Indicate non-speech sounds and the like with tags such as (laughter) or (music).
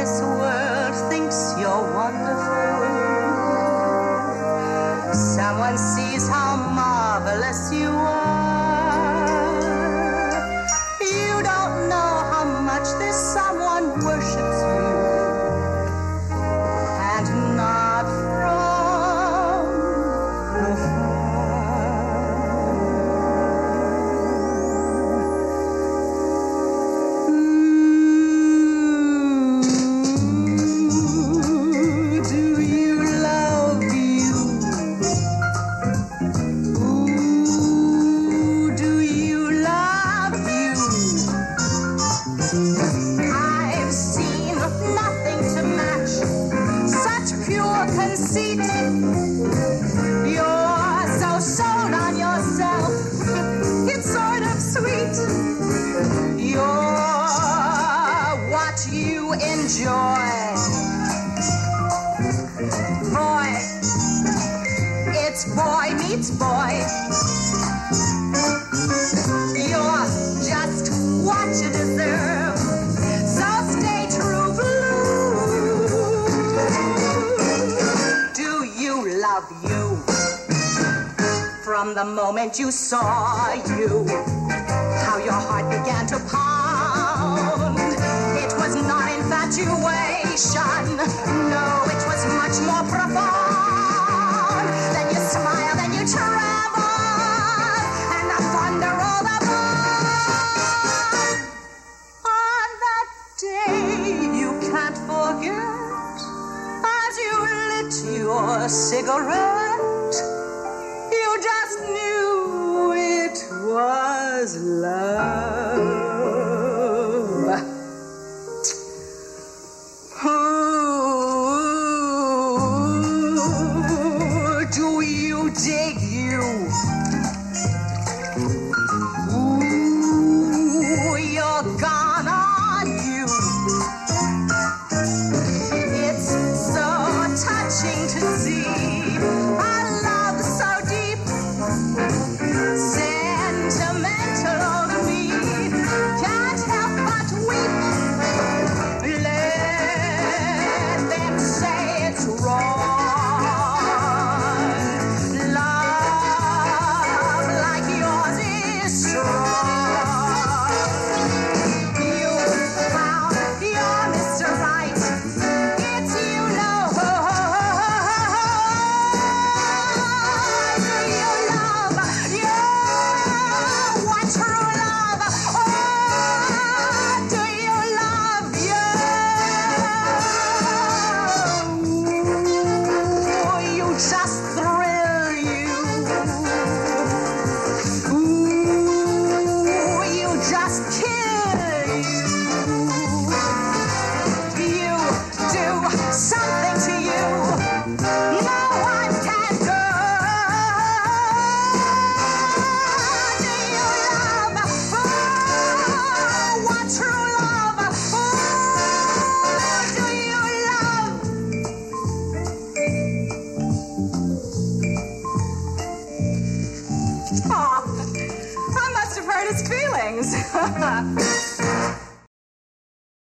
this world thinks you're wonderful. Someone sees how marvelous you are. Conceit. You're so sold on yourself, it's sort of sweet. You're what you enjoy. Boy, it's boy meets boy. From the moment you saw you, how your heart began to pound. It was not infatuation. No, it was much more profound. Then you smile, then you travel, and the thunder rolled above. On that day you can't forget, as you lit your cigarette, you dig you? Ooh, you're gone Aw, I must have hurt his feelings. (laughs)